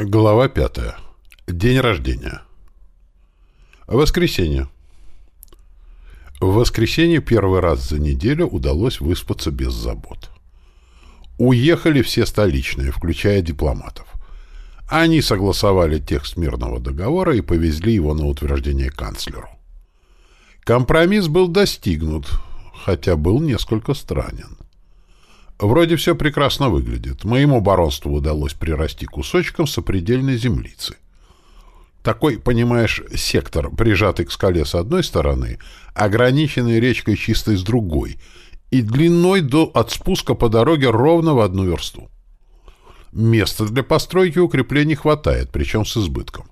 Глава пятая. День рождения. Воскресенье. В воскресенье первый раз за неделю удалось выспаться без забот. Уехали все столичные, включая дипломатов. Они согласовали текст мирного договора и повезли его на утверждение канцлеру. Компромисс был достигнут, хотя был несколько странен. Вроде все прекрасно выглядит. Моему баронству удалось прирасти кусочком сопредельной землицы. Такой, понимаешь, сектор, прижатый к скале с одной стороны, ограниченный речкой чистой с другой, и длиной до от спуска по дороге ровно в одну версту. Места для постройки укреплений хватает, причем с избытком.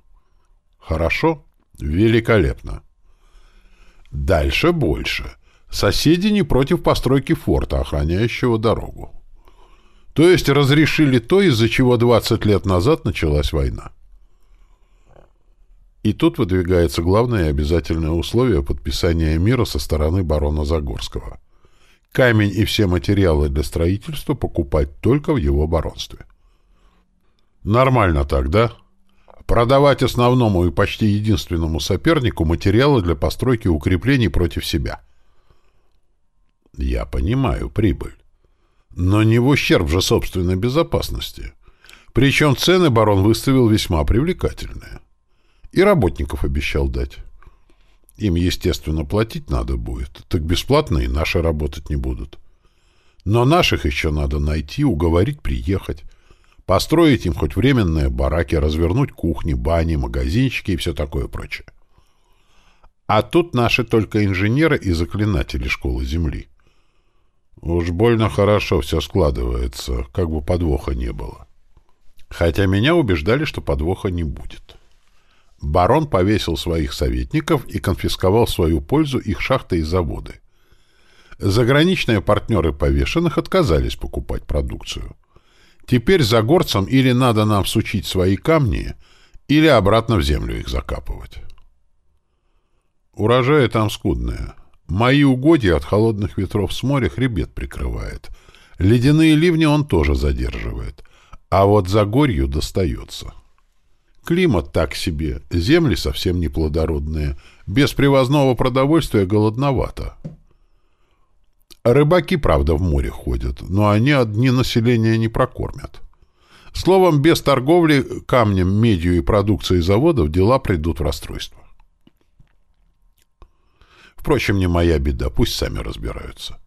Хорошо? Великолепно. Дальше больше — Соседи не против постройки форта, охраняющего дорогу. То есть разрешили то, из-за чего 20 лет назад началась война. И тут выдвигается главное и обязательное условие подписания мира со стороны барона Загорского. Камень и все материалы для строительства покупать только в его баронстве. Нормально так, да? Продавать основному и почти единственному сопернику материалы для постройки укреплений против себя. Я понимаю прибыль. Но не в ущерб же собственной безопасности. Причем цены барон выставил весьма привлекательные. И работников обещал дать. Им, естественно, платить надо будет. Так бесплатно и наши работать не будут. Но наших еще надо найти, уговорить приехать. Построить им хоть временные бараки, развернуть кухни, бани, магазинчики и все такое прочее. А тут наши только инженеры и заклинатели школы Земли. Уж больно хорошо все складывается, как бы подвоха не было. Хотя меня убеждали, что подвоха не будет. Барон повесил своих советников и конфисковал в свою пользу их шахты и заводы. Заграничные партнеры повешенных отказались покупать продукцию. Теперь за горцам или надо нам всучить свои камни, или обратно в землю их закапывать. Урожаи там скудные. Мои угодья от холодных ветров с моря хребет прикрывает. Ледяные ливни он тоже задерживает. А вот за горью достается. Климат так себе, земли совсем неплодородные. Без привозного продовольствия голодновато. Рыбаки, правда, в море ходят, но они одни населения не прокормят. Словом, без торговли камнем, медью и продукцией заводов дела придут в расстройство. Впрочем, не моя беда, пусть сами разбираются.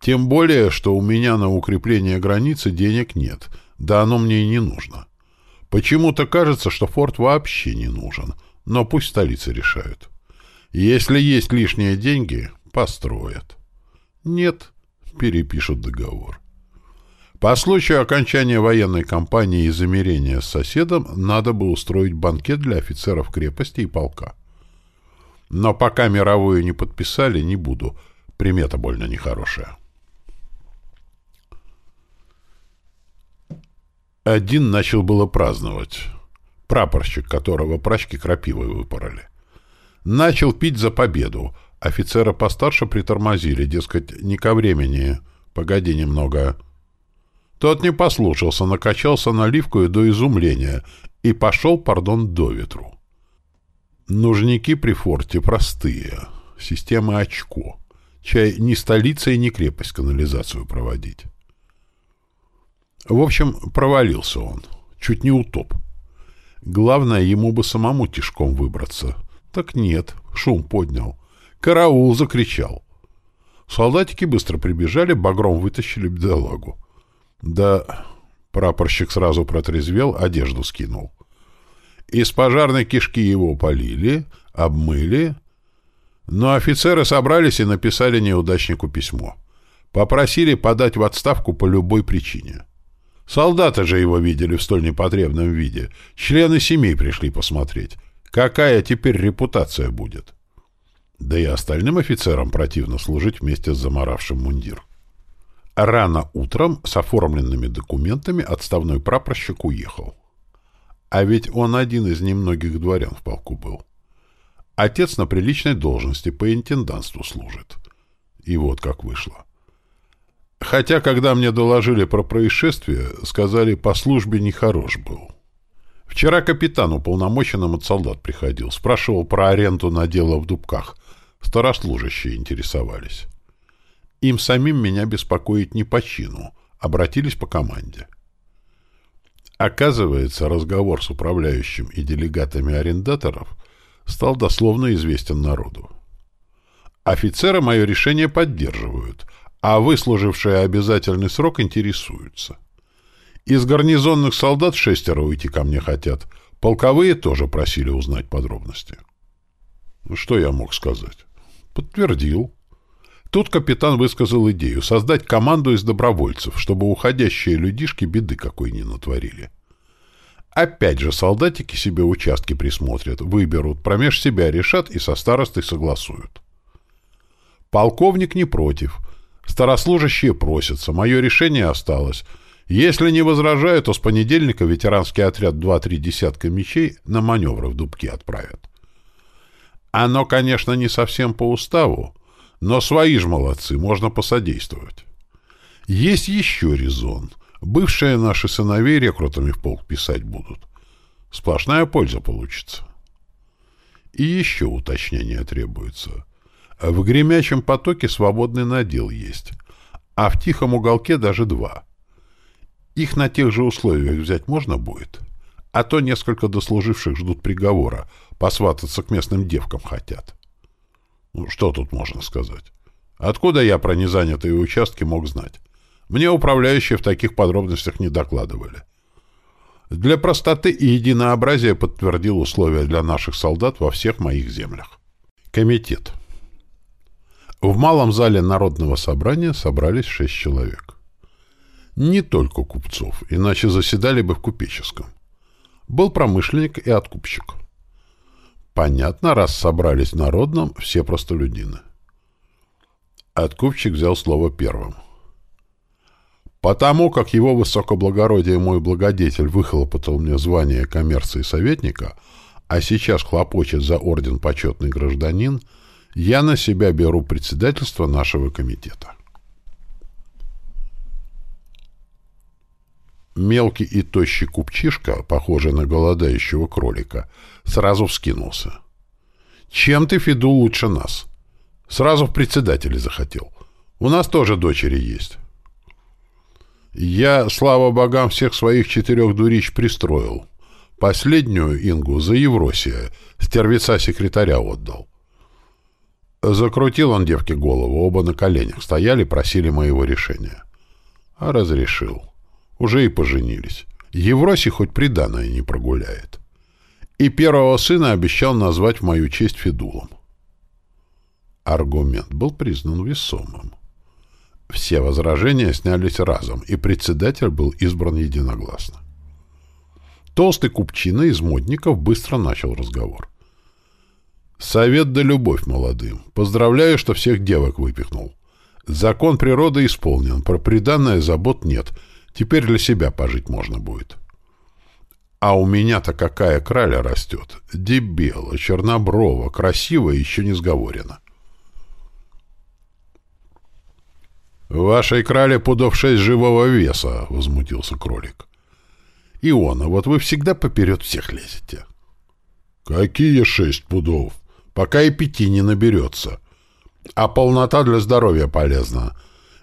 Тем более, что у меня на укрепление границы денег нет, да оно мне и не нужно. Почему-то кажется, что форт вообще не нужен, но пусть столицы решают. Если есть лишние деньги, построят. Нет, перепишут договор. По случаю окончания военной кампании и замирения с соседом надо бы устроить банкет для офицеров крепости и полка. Но пока мировую не подписали, не буду. Примета больно нехорошая. Один начал было праздновать. Прапорщик, которого прачки крапивой выпороли. Начал пить за победу. Офицера постарше притормозили, дескать, не ко времени. Погоди немного. Тот не послушался, накачался наливкой до изумления и пошел, пардон, до ветру. Нужники при форте простые. Система очко. Чай не столица и не крепость канализацию проводить. В общем, провалился он. Чуть не утоп. Главное, ему бы самому тишком выбраться. Так нет, шум поднял. «Караул!» — закричал. Солдатики быстро прибежали, багром вытащили бедолагу. Да, прапорщик сразу протрезвел, одежду скинул. Из пожарной кишки его полили, обмыли, но офицеры собрались и написали неудачнику письмо. Попросили подать в отставку по любой причине. Солдаты же его видели в столь непотребном виде. Члены семей пришли посмотреть. Какая теперь репутация будет? Да и остальным офицерам противно служить вместе с заморавшим мундир. Рано утром с оформленными документами отставной прапорщик уехал. А ведь он один из немногих дворян в полку был. Отец на приличной должности по интенданству служит. И вот как вышло. Хотя, когда мне доложили про происшествие, сказали, по службе нехорош был. Вчера капитан, уполномоченным от солдат, приходил. Спрашивал про аренду на дело в Дубках. Старослужащие интересовались. Им самим меня беспокоить не по чину. Обратились по команде. Оказывается, разговор с управляющим и делегатами арендаторов стал дословно известен народу. Офицеры мое решение поддерживают, а выслужившие обязательный срок интересуются. Из гарнизонных солдат шестеро уйти ко мне хотят. Полковые тоже просили узнать подробности. Что я мог сказать? Подтвердил. Тут капитан высказал идею создать команду из добровольцев, чтобы уходящие людишки беды какой не натворили. Опять же, солдатики себе участки присмотрят, выберут, промеж себя решат и со старостой согласуют. Полковник не против. Старослужащие просятся, мое решение осталось — если не возражают, то с понедельника ветеранский отряд 2-3 десятка мечей на маневры в Дубки отправят. Оно, конечно, не совсем по уставу, но свои ж молодцы, можно посодействовать. Есть еще резон. Бывшие наши сыновей рекрутами в полк писать будут. Сплошная польза получится. И еще уточнение требуется. В гремячем потоке свободный надел есть, а в тихом уголке даже два — их на тех же условиях взять можно будет? А то несколько дослуживших ждут приговора, посвататься к местным девкам хотят. Ну, что тут можно сказать? Откуда я про незанятые участки мог знать? Мне управляющие в таких подробностях не докладывали. Для простоты и единообразия подтвердил условия для наших солдат во всех моих землях. Комитет. В малом зале народного собрания собрались шесть человек. Не только купцов, иначе заседали бы в купеческом. Был промышленник и откупщик. Понятно, раз собрались народном все простолюдины. Откупщик взял слово первым. Потому как его высокоблагородие мой благодетель выхлопотал мне звание коммерции советника, а сейчас хлопочет за орден почетный гражданин, я на себя беру председательство нашего комитета. Мелкий и тощий купчишка, похожий на голодающего кролика, сразу вскинулся. «Чем ты, Фиду, лучше нас?» Сразу в председатели захотел. У нас тоже дочери есть. Я, слава богам, всех своих четырех дурич пристроил. Последнюю Ингу за Евросия, стервеца секретаря отдал. Закрутил он девке голову, оба на коленях стояли, просили моего решения. А разрешил. Уже и поженились. Евроси хоть приданое не прогуляет. И первого сына обещал назвать в мою честь Федулом. Аргумент был признан весомым. Все возражения снялись разом, и председатель был избран единогласно. Толстый купчина из модников быстро начал разговор. «Совет да любовь молодым. Поздравляю, что всех девок выпихнул. Закон природы исполнен, про приданное забот нет — Теперь для себя пожить можно будет. А у меня-то какая краля растет. Дебела, черноброва, красивая, еще не сговорена. «Вашей крале пудов шесть живого веса», — возмутился кролик. «Иона, вот вы всегда поперед всех лезете». «Какие шесть пудов? Пока и пяти не наберется. А полнота для здоровья полезна.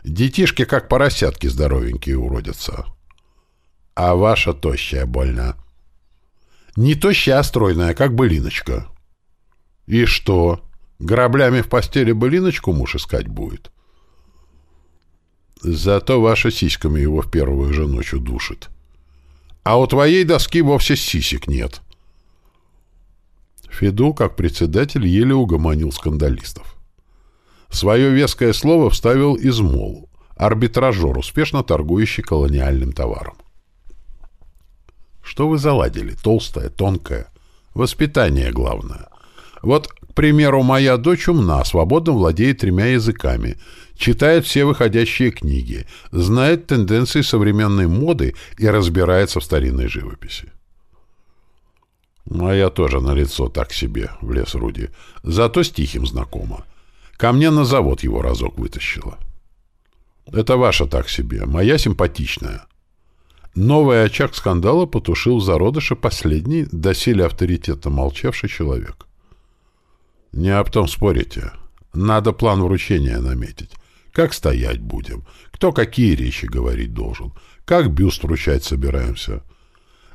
Детишки, как поросятки здоровенькие, уродятся. А ваша тощая больна. Не тощая, а стройная, как былиночка. И что, граблями в постели былиночку муж искать будет? Зато ваша сиськами его в первую же ночь удушит. А у твоей доски вовсе сисек нет. Федул, как председатель, еле угомонил скандалистов. Свое веское слово вставил измол, арбитражер, успешно торгующий колониальным товаром. Что вы заладили? Толстая, тонкая. Воспитание главное. Вот, к примеру, моя дочь умна, свободно владеет тремя языками, читает все выходящие книги, знает тенденции современной моды и разбирается в старинной живописи. Моя тоже на лицо так себе, влез Руди. Зато с Тихим знакома. Ко мне на завод его разок вытащила. Это ваша так себе, моя симпатичная. Новый очаг скандала потушил в зародыше последний, доселе авторитетно молчавший человек. «Не об том спорите. Надо план вручения наметить. Как стоять будем? Кто какие речи говорить должен? Как бюст вручать собираемся?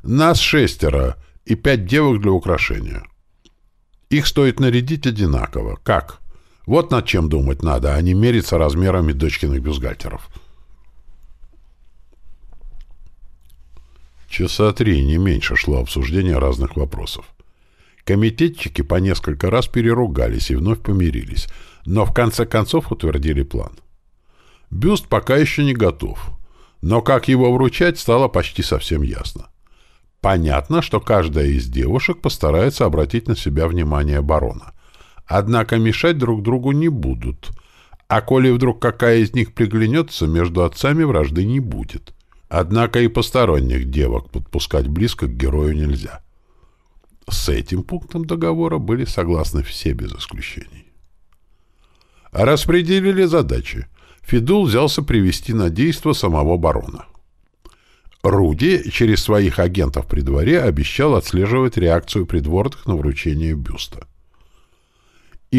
Нас шестеро и пять девок для украшения. Их стоит нарядить одинаково. Как? Вот над чем думать надо, а не мериться размерами дочкиных бюстгальтеров». Часа три, не меньше, шло обсуждение разных вопросов. Комитетчики по несколько раз переругались и вновь помирились, но в конце концов утвердили план. Бюст пока еще не готов, но как его вручать, стало почти совсем ясно. Понятно, что каждая из девушек постарается обратить на себя внимание барона. Однако мешать друг другу не будут, а коли вдруг какая из них приглянется, между отцами вражды не будет. Однако и посторонних девок подпускать близко к герою нельзя. С этим пунктом договора были согласны все без исключений. Распределили задачи. Фидул взялся привести на действо самого барона. Руди через своих агентов при дворе обещал отслеживать реакцию придворных на вручение бюста.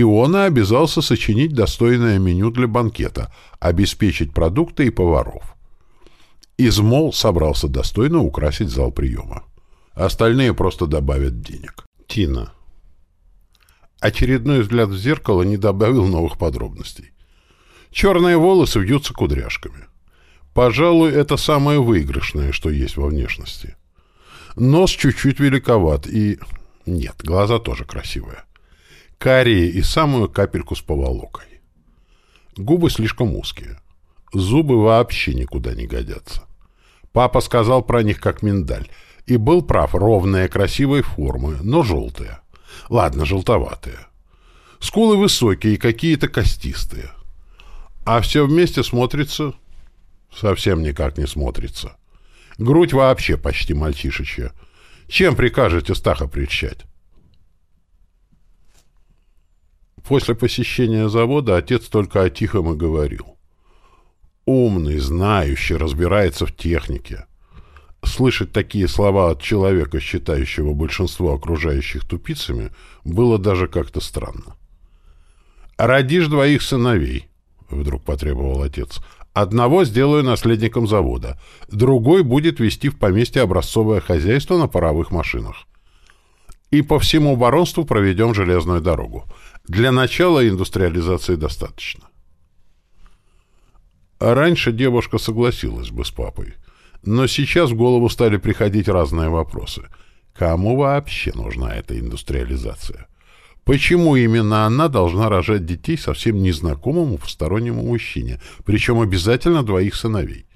Иона обязался сочинить достойное меню для банкета, обеспечить продукты и поваров. Измол собрался достойно украсить зал приема. Остальные просто добавят денег. Тина. Очередной взгляд в зеркало не добавил новых подробностей. Черные волосы вьются кудряшками. Пожалуй, это самое выигрышное, что есть во внешности. Нос чуть-чуть великоват и... Нет, глаза тоже красивые. Карие и самую капельку с поволокой. Губы слишком узкие. Зубы вообще никуда не годятся. Папа сказал про них как миндаль. И был прав, ровные, красивой формы, но желтые. Ладно, желтоватые. Скулы высокие и какие-то костистые. А все вместе смотрится... Совсем никак не смотрится. Грудь вообще почти мальчишечья. Чем прикажете Стаха прельщать? После посещения завода отец только о тихом и говорил. Умный, знающий, разбирается в технике. Слышать такие слова от человека, считающего большинство окружающих тупицами, было даже как-то странно. «Родишь двоих сыновей», — вдруг потребовал отец. «Одного сделаю наследником завода, другой будет вести в поместье образцовое хозяйство на паровых машинах. И по всему баронству проведем железную дорогу. Для начала индустриализации достаточно». А раньше девушка согласилась бы с папой. Но сейчас в голову стали приходить разные вопросы. Кому вообще нужна эта индустриализация? Почему именно она должна рожать детей совсем незнакомому постороннему мужчине, причем обязательно двоих сыновей?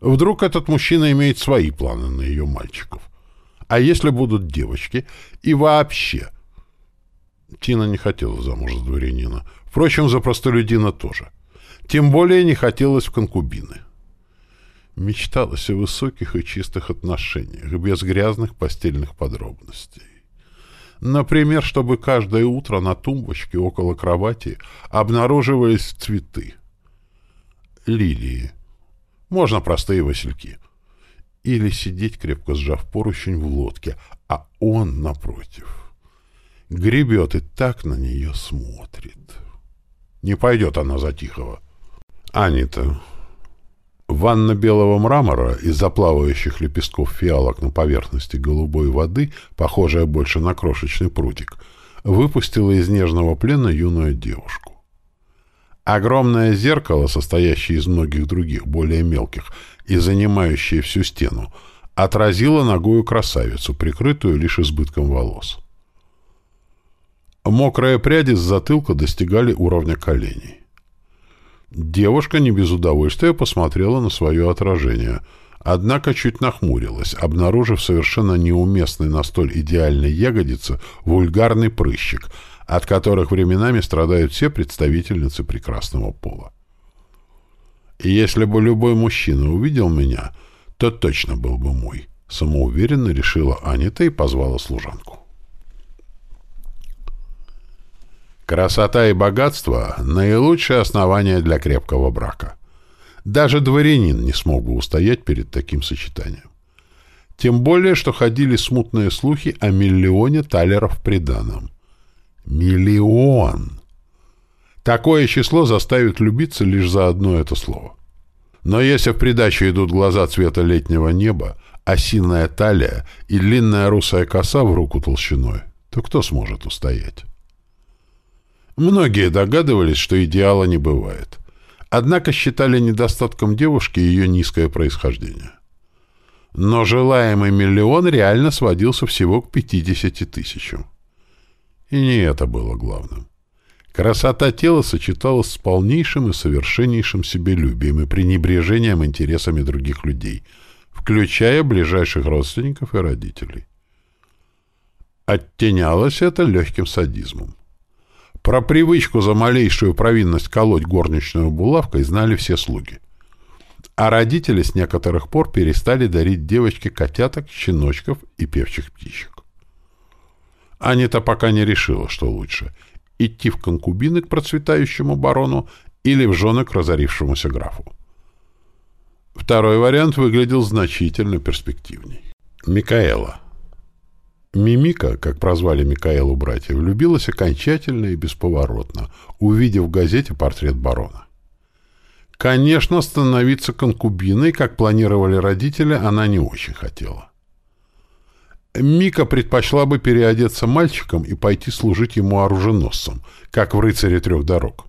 Вдруг этот мужчина имеет свои планы на ее мальчиков? А если будут девочки? И вообще... Тина не хотела замуж за дворянина. Впрочем, за простолюдина тоже. — тем более не хотелось в конкубины. Мечталось о высоких и чистых отношениях, без грязных постельных подробностей. Например, чтобы каждое утро на тумбочке около кровати обнаруживались цветы. Лилии. Можно простые васильки. Или сидеть, крепко сжав поручень в лодке, а он, напротив, гребет и так на нее смотрит. Не пойдет она за Тихого. Анита. Ванна белого мрамора из заплавающих лепестков фиалок на поверхности голубой воды, похожая больше на крошечный прутик, выпустила из нежного плена юную девушку. Огромное зеркало, состоящее из многих других, более мелких, и занимающее всю стену, отразило ногую красавицу, прикрытую лишь избытком волос. Мокрые пряди с затылка достигали уровня коленей. Девушка не без удовольствия посмотрела на свое отражение, однако чуть нахмурилась, обнаружив совершенно неуместный на столь идеальной ягодице вульгарный прыщик, от которых временами страдают все представительницы прекрасного пола. И если бы любой мужчина увидел меня, то точно был бы мой, самоуверенно решила Анита и позвала служанку. Красота и богатство — наилучшее основание для крепкого брака. Даже дворянин не смог бы устоять перед таким сочетанием. Тем более, что ходили смутные слухи о миллионе талеров приданом. Миллион! Такое число заставит любиться лишь за одно это слово. Но если в придачу идут глаза цвета летнего неба, осиная талия и длинная русая коса в руку толщиной, то кто сможет устоять? Многие догадывались, что идеала не бывает. Однако считали недостатком девушки ее низкое происхождение. Но желаемый миллион реально сводился всего к 50 тысячам. И не это было главным. Красота тела сочеталась с полнейшим и совершеннейшим себелюбием и пренебрежением интересами других людей, включая ближайших родственников и родителей. Оттенялось это легким садизмом. Про привычку за малейшую провинность колоть горничную булавкой знали все слуги. А родители с некоторых пор перестали дарить девочке котяток, щеночков и певчих птичек. Анита пока не решила, что лучше — идти в конкубины к процветающему барону или в жены к разорившемуся графу. Второй вариант выглядел значительно перспективней. Микаэла. Мимика, как прозвали Микаэлу братья, влюбилась окончательно и бесповоротно, увидев в газете портрет барона. Конечно, становиться конкубиной, как планировали родители, она не очень хотела. Мика предпочла бы переодеться мальчиком и пойти служить ему оруженосцем, как в «Рыцаре трех дорог».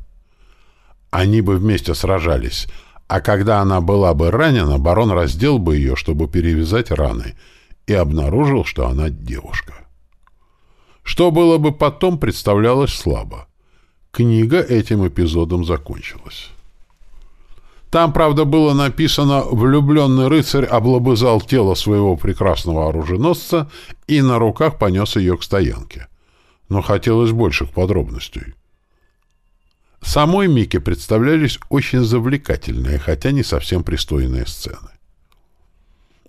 Они бы вместе сражались, а когда она была бы ранена, барон раздел бы ее, чтобы перевязать раны — и обнаружил, что она девушка. Что было бы потом, представлялось слабо. Книга этим эпизодом закончилась. Там, правда, было написано «Влюбленный рыцарь облобызал тело своего прекрасного оруженосца и на руках понес ее к стоянке». Но хотелось больших подробностей. Самой Мике представлялись очень завлекательные, хотя не совсем пристойные сцены.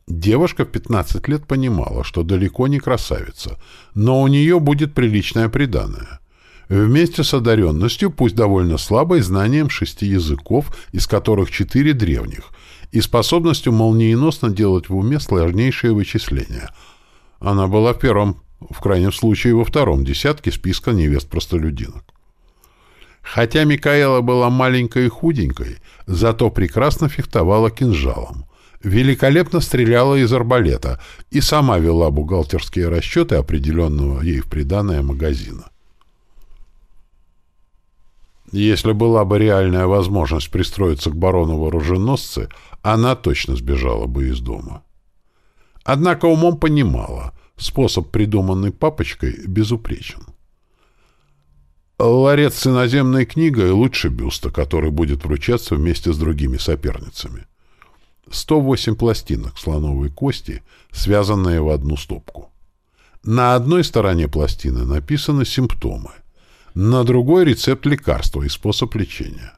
Девушка в 15 лет понимала, что далеко не красавица, но у нее будет приличное приданое. Вместе с одаренностью, пусть довольно слабой, знанием шести языков, из которых четыре древних, и способностью молниеносно делать в уме сложнейшие вычисления. Она была в первом, в крайнем случае во втором десятке списка невест-простолюдинок. Хотя Микаэла была маленькой и худенькой, зато прекрасно фехтовала кинжалом — великолепно стреляла из арбалета и сама вела бухгалтерские расчеты определенного ей в приданное магазина. Если была бы реальная возможность пристроиться к барону вооруженосцы, она точно сбежала бы из дома. Однако умом понимала, способ, придуманный папочкой, безупречен. Ларец с иноземной книгой лучше бюста, который будет вручаться вместе с другими соперницами. 108 пластинок слоновой кости, связанные в одну стопку. На одной стороне пластины написаны симптомы, на другой — рецепт лекарства и способ лечения.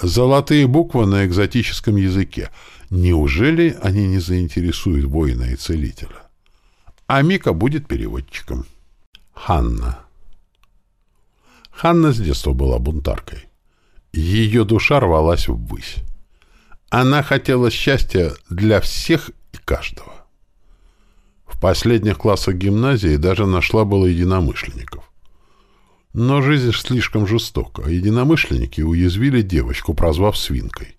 Золотые буквы на экзотическом языке. Неужели они не заинтересуют воина и целителя? А Мика будет переводчиком. Ханна. Ханна с детства была бунтаркой. Ее душа рвалась ввысь. Она хотела счастья для всех и каждого. В последних классах гимназии даже нашла было единомышленников. Но жизнь слишком жестока, а единомышленники уязвили девочку, прозвав свинкой.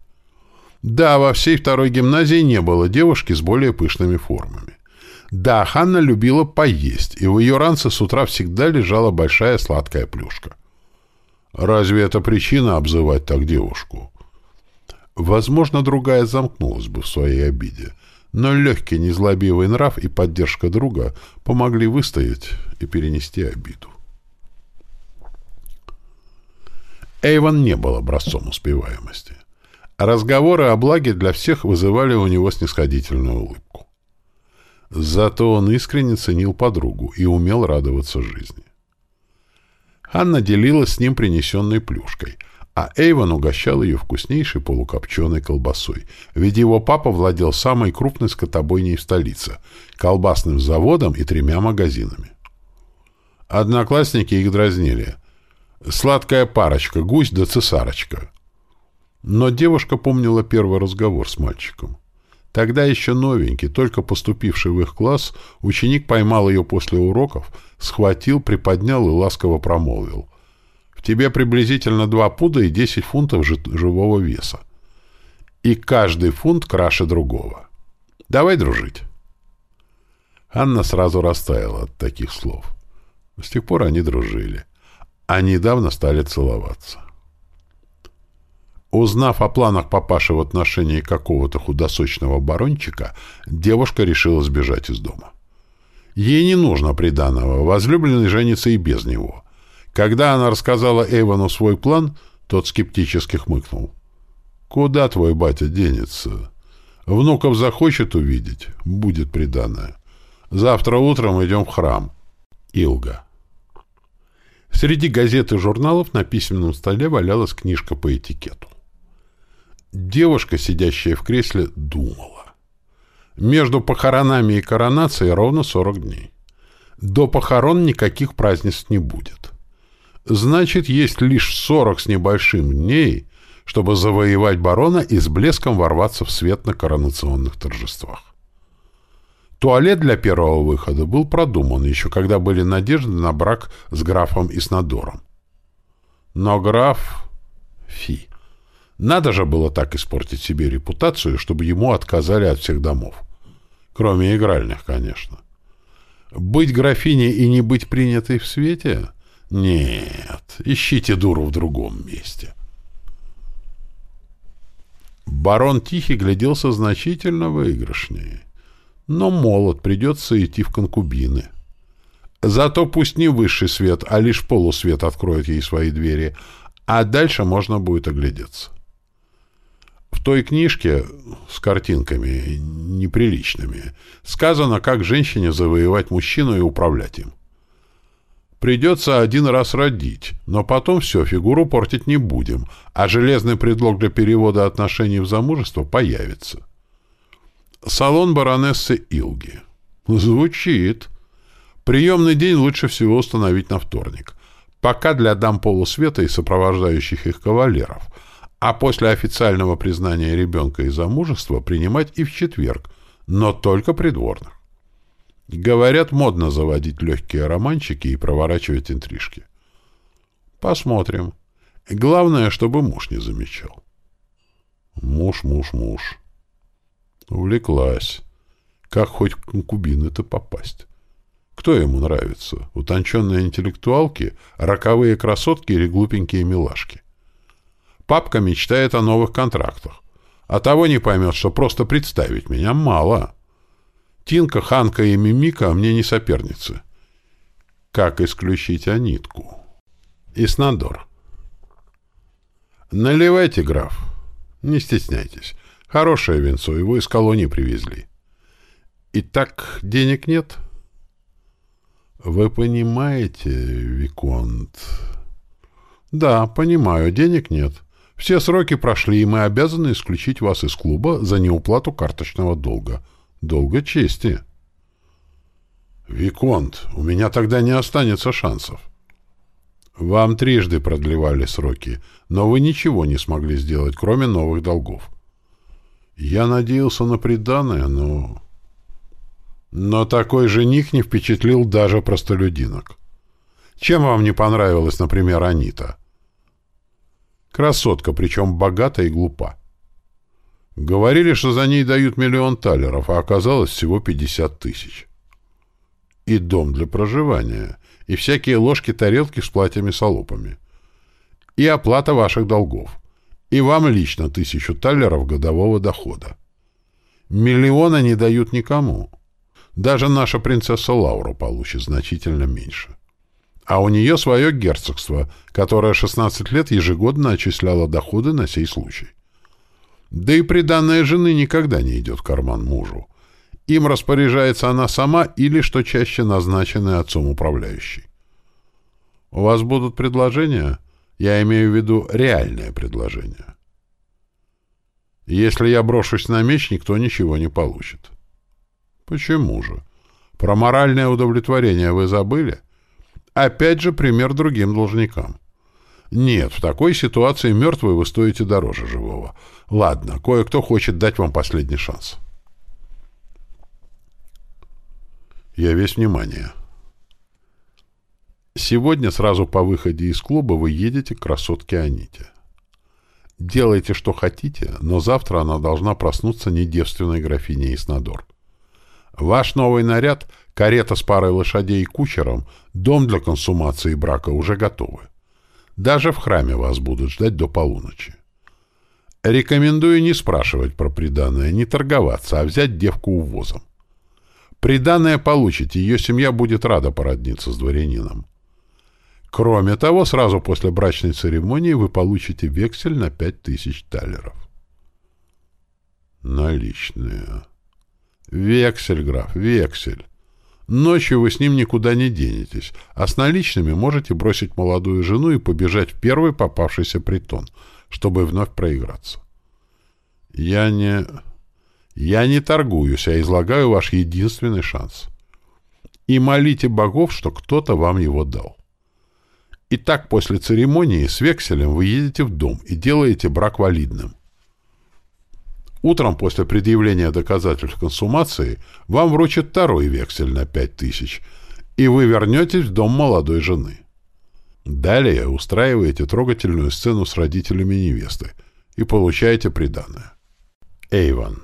Да, во всей второй гимназии не было девушки с более пышными формами. Да, Ханна любила поесть, и в ее ранце с утра всегда лежала большая сладкая плюшка. Разве это причина обзывать так девушку? Возможно, другая замкнулась бы в своей обиде, но легкий незлобивый нрав и поддержка друга помогли выстоять и перенести обиду. Эйвон не был образцом успеваемости. Разговоры о благе для всех вызывали у него снисходительную улыбку. Зато он искренне ценил подругу и умел радоваться жизни. Анна делилась с ним принесенной плюшкой — а Эйвон угощал ее вкуснейшей полукопченой колбасой, ведь его папа владел самой крупной скотобойней в столице, колбасным заводом и тремя магазинами. Одноклассники их дразнили. «Сладкая парочка, гусь да цесарочка». Но девушка помнила первый разговор с мальчиком. Тогда еще новенький, только поступивший в их класс, ученик поймал ее после уроков, схватил, приподнял и ласково промолвил. «В тебе приблизительно два пуда и десять фунтов живого веса. И каждый фунт краше другого. Давай дружить». Анна сразу растаяла от таких слов. С тех пор они дружили. А недавно стали целоваться. Узнав о планах папаши в отношении какого-то худосочного барончика, девушка решила сбежать из дома. Ей не нужно приданого, возлюбленный женится и без него. Когда она рассказала Эйвону свой план, тот скептически хмыкнул. «Куда твой батя денется? Внуков захочет увидеть, будет приданное. Завтра утром идем в храм. Илга». Среди газет и журналов на письменном столе валялась книжка по этикету. Девушка, сидящая в кресле, думала. Между похоронами и коронацией ровно 40 дней. До похорон никаких празднеств не будет. Значит, есть лишь 40 с небольшим дней, чтобы завоевать барона и с блеском ворваться в свет на коронационных торжествах. Туалет для первого выхода был продуман еще когда были надежды на брак с графом Иснадором. Но граф... Фи. Надо же было так испортить себе репутацию, чтобы ему отказали от всех домов. Кроме игральных, конечно. Быть графиней и не быть принятой в свете? Нет, ищите дуру в другом месте. Барон Тихий гляделся значительно выигрышнее. Но молод, придется идти в конкубины. Зато пусть не высший свет, а лишь полусвет откроет ей свои двери, а дальше можно будет оглядеться. В той книжке с картинками неприличными сказано, как женщине завоевать мужчину и управлять им. Придется один раз родить, но потом все, фигуру портить не будем, а железный предлог для перевода отношений в замужество появится. Салон баронессы Илги. Звучит. Приемный день лучше всего установить на вторник. Пока для дам полусвета и сопровождающих их кавалеров – а после официального признания ребенка и замужества принимать и в четверг, но только придворных. Говорят, модно заводить легкие романчики и проворачивать интрижки. Посмотрим. Главное, чтобы муж не замечал. Муж, муж, муж. Увлеклась. Как хоть в конкубины-то попасть? Кто ему нравится? Утонченные интеллектуалки, роковые красотки или глупенькие милашки? Папка мечтает о новых контрактах. А того не поймет, что просто представить меня мало. Тинка, Ханка и Мимика мне не соперницы. Как исключить Анитку? Иснадор. Наливайте, граф. Не стесняйтесь. Хорошее венцо, его из колонии привезли. Итак, денег нет? Вы понимаете, Виконт... Да, понимаю, денег нет. Все сроки прошли, и мы обязаны исключить вас из клуба за неуплату карточного долга. Долга чести. Виконт, у меня тогда не останется шансов. Вам трижды продлевали сроки, но вы ничего не смогли сделать, кроме новых долгов. Я надеялся на преданное, но... Но такой жених не впечатлил даже простолюдинок. Чем вам не понравилась, например, Анита? — Красотка, причем богата и глупа. Говорили, что за ней дают миллион талеров, а оказалось всего 50 тысяч. И дом для проживания, и всякие ложки-тарелки с платьями-солопами. И оплата ваших долгов. И вам лично тысячу талеров годового дохода. Миллиона не дают никому. Даже наша принцесса Лаура получит значительно меньше а у нее свое герцогство, которое 16 лет ежегодно отчисляло доходы на сей случай. Да и приданная жены никогда не идет в карман мужу. Им распоряжается она сама или, что чаще, назначенный отцом управляющий. У вас будут предложения? Я имею в виду реальные предложения. Если я брошусь на меч, никто ничего не получит. Почему же? Про моральное удовлетворение вы забыли? Опять же пример другим должникам. Нет, в такой ситуации мертвый вы стоите дороже живого. Ладно, кое-кто хочет дать вам последний шанс. Я весь внимание. Сегодня сразу по выходе из клуба вы едете к красотке Аните. Делайте, что хотите, но завтра она должна проснуться не девственной графиней Иснадор. Ваш новый наряд, карета с парой лошадей и кучером, дом для консумации брака уже готовы. Даже в храме вас будут ждать до полуночи. Рекомендую не спрашивать про приданное, не торговаться, а взять девку увозом. Приданное получите, ее семья будет рада породниться с дворянином. Кроме того, сразу после брачной церемонии вы получите вексель на пять тысяч талеров. Наличные. Вексель, граф, вексель. Ночью вы с ним никуда не денетесь, а с наличными можете бросить молодую жену и побежать в первый попавшийся притон, чтобы вновь проиграться. Я не... Я не торгуюсь, а излагаю ваш единственный шанс. И молите богов, что кто-то вам его дал. Итак, после церемонии с векселем вы едете в дом и делаете брак валидным. Утром после предъявления доказательств консумации вам вручат второй вексель на пять тысяч, и вы вернетесь в дом молодой жены. Далее устраиваете трогательную сцену с родителями невесты и получаете приданное. Эйван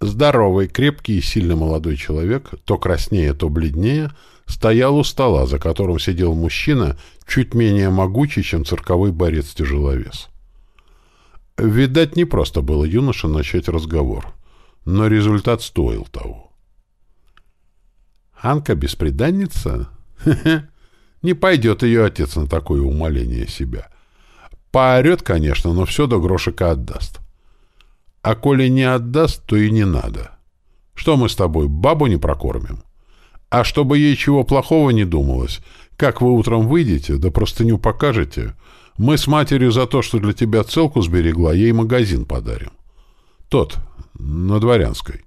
Здоровый, крепкий и сильно молодой человек, то краснее, то бледнее, стоял у стола, за которым сидел мужчина, чуть менее могучий, чем цирковой борец-тяжеловес. Видать, не просто было юноше начать разговор, но результат стоил того. Анка беспреданница? Не пойдет ее отец на такое умоление себя. Поорет, конечно, но все до грошика отдаст. А коли не отдаст, то и не надо. Что мы с тобой, бабу не прокормим? А чтобы ей чего плохого не думалось, как вы утром выйдете, да простыню покажете, мы с матерью за то, что для тебя целку сберегла, ей магазин подарим. Тот, на Дворянской.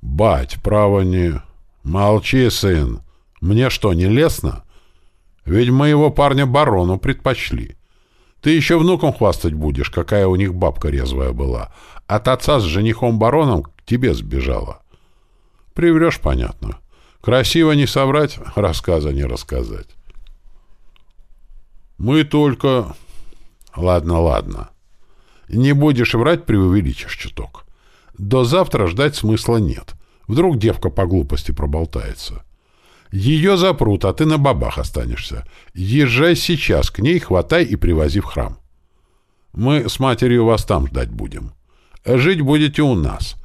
Бать, право не... Молчи, сын. Мне что, не лестно? Ведь моего парня барону предпочли. Ты еще внуком хвастать будешь, какая у них бабка резвая была. От отца с женихом-бароном к тебе сбежала. Приврешь, понятно. Красиво не соврать, рассказа не рассказать. Мы только... Ладно, ладно. Не будешь врать, преувеличишь чуток. До завтра ждать смысла нет. Вдруг девка по глупости проболтается. Ее запрут, а ты на бабах останешься. Езжай сейчас к ней, хватай и привози в храм. Мы с матерью вас там ждать будем. Жить будете у нас.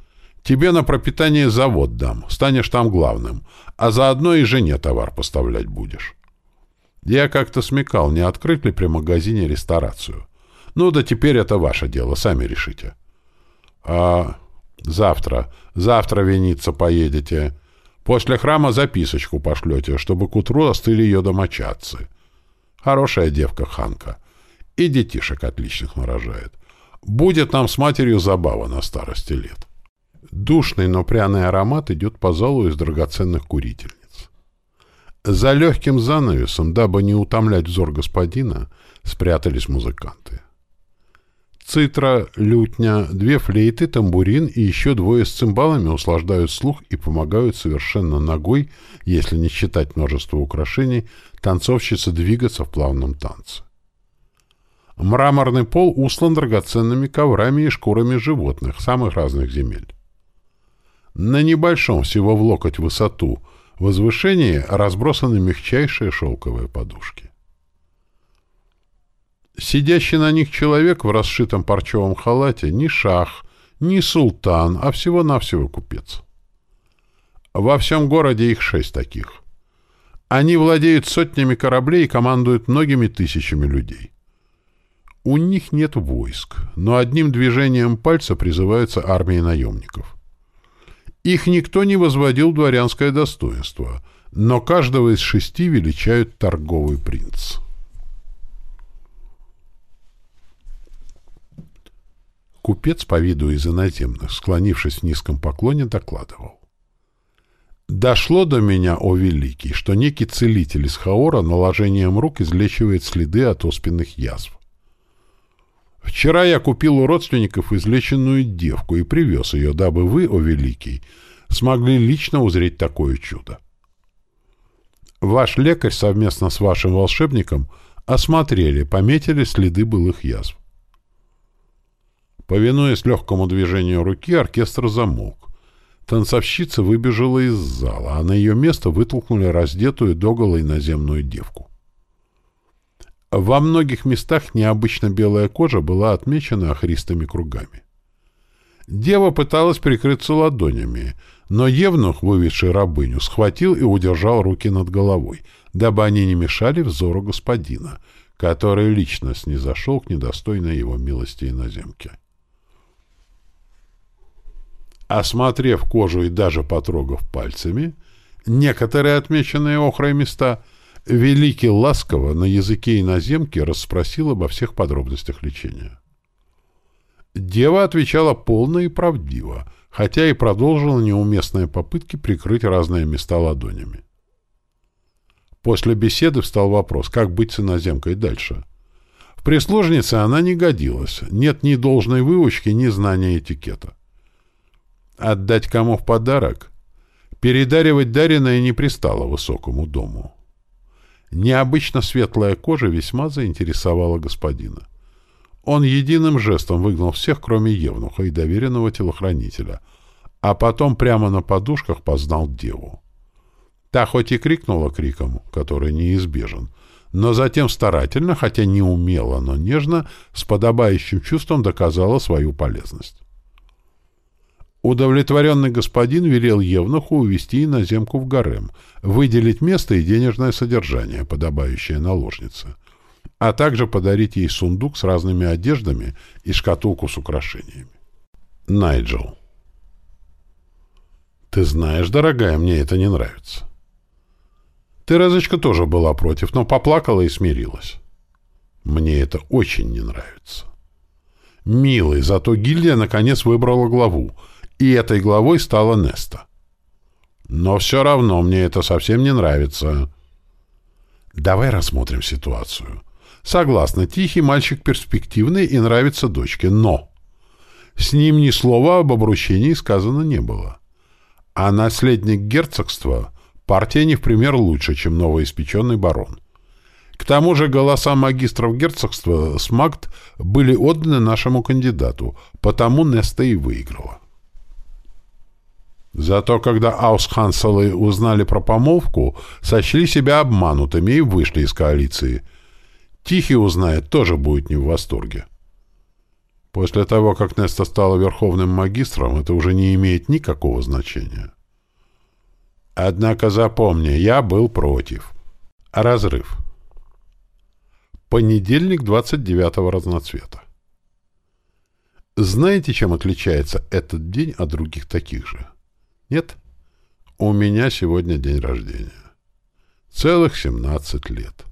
Тебе на пропитание завод дам, станешь там главным, а заодно и жене товар поставлять будешь. Я как-то смекал, не открыть ли при магазине ресторацию. Ну да теперь это ваше дело, сами решите. А завтра, завтра виниться поедете. После храма записочку пошлете, чтобы к утру остыли ее домочадцы. Хорошая девка Ханка. И детишек отличных нарожает. Будет нам с матерью забава на старости лет. Душный, но пряный аромат идет по залу из драгоценных курительниц. За легким занавесом, дабы не утомлять взор господина, спрятались музыканты. Цитра, лютня, две флейты, тамбурин и еще двое с цимбалами услаждают слух и помогают совершенно ногой, если не считать множество украшений, танцовщице двигаться в плавном танце. Мраморный пол услан драгоценными коврами и шкурами животных самых разных земель. На небольшом, всего в локоть высоту, возвышении разбросаны мягчайшие шелковые подушки. Сидящий на них человек в расшитом парчевом халате не шах, не султан, а всего-навсего купец. Во всем городе их шесть таких. Они владеют сотнями кораблей и командуют многими тысячами людей. У них нет войск, но одним движением пальца призываются армии наемников. Их никто не возводил в дворянское достоинство, но каждого из шести величают торговый принц. Купец по виду из иноземных, склонившись в низком поклоне, докладывал. Дошло до меня, о великий, что некий целитель из Хаора наложением рук излечивает следы от оспенных язв. Вчера я купил у родственников излеченную девку и привез ее, дабы вы, о великий, смогли лично узреть такое чудо. Ваш лекарь совместно с вашим волшебником осмотрели, пометили следы былых язв. Повинуясь легкому движению руки, оркестр замолк. Танцовщица выбежала из зала, а на ее место вытолкнули раздетую доголой наземную девку. Во многих местах необычно белая кожа была отмечена охристыми кругами. Дева пыталась прикрыться ладонями, но Евнух, выведший рабыню, схватил и удержал руки над головой, дабы они не мешали взору господина, который лично снизошел к недостойной его милости иноземке. Осмотрев кожу и даже потрогав пальцами, некоторые отмеченные охрой места, Великий ласково на языке иноземки расспросил обо всех подробностях лечения. Дева отвечала полно и правдиво, хотя и продолжила неуместные попытки прикрыть разные места ладонями. После беседы встал вопрос, как быть с иноземкой дальше. В прислужнице она не годилась, нет ни должной выучки, ни знания этикета. Отдать кому в подарок? Передаривать даренное не пристало высокому дому. Необычно светлая кожа весьма заинтересовала господина. Он единым жестом выгнал всех, кроме Евнуха и доверенного телохранителя, а потом прямо на подушках познал деву. Та хоть и крикнула криком, который неизбежен, но затем старательно, хотя не умело, но нежно, с подобающим чувством доказала свою полезность. Удовлетворенный господин велел Евнуху увести иноземку в гарем, выделить место и денежное содержание, подобающее наложнице — а также подарить ей сундук с разными одеждами и шкатулку с украшениями. Найджел. «Ты знаешь, дорогая, мне это не нравится». Терезочка тоже была против, но поплакала и смирилась. «Мне это очень не нравится». «Милый, зато гильдия наконец выбрала главу, и этой главой стала Неста». «Но все равно мне это совсем не нравится». «Давай рассмотрим ситуацию. Согласна, тихий мальчик перспективный и нравится дочке, но... С ним ни слова об обручении сказано не было. А наследник герцогства партия не в пример лучше, чем новоиспеченный барон. К тому же голоса магистров герцогства с Магд были отданы нашему кандидату, потому Неста и выиграла. Зато когда Аусханселы узнали про помолвку, сочли себя обманутыми и вышли из коалиции – Тихий узнает, тоже будет не в восторге. После того, как Неста стала верховным магистром, это уже не имеет никакого значения. Однако запомни, я был против. Разрыв. Понедельник 29-го разноцвета. Знаете, чем отличается этот день от других таких же? Нет? У меня сегодня день рождения. Целых 17 лет.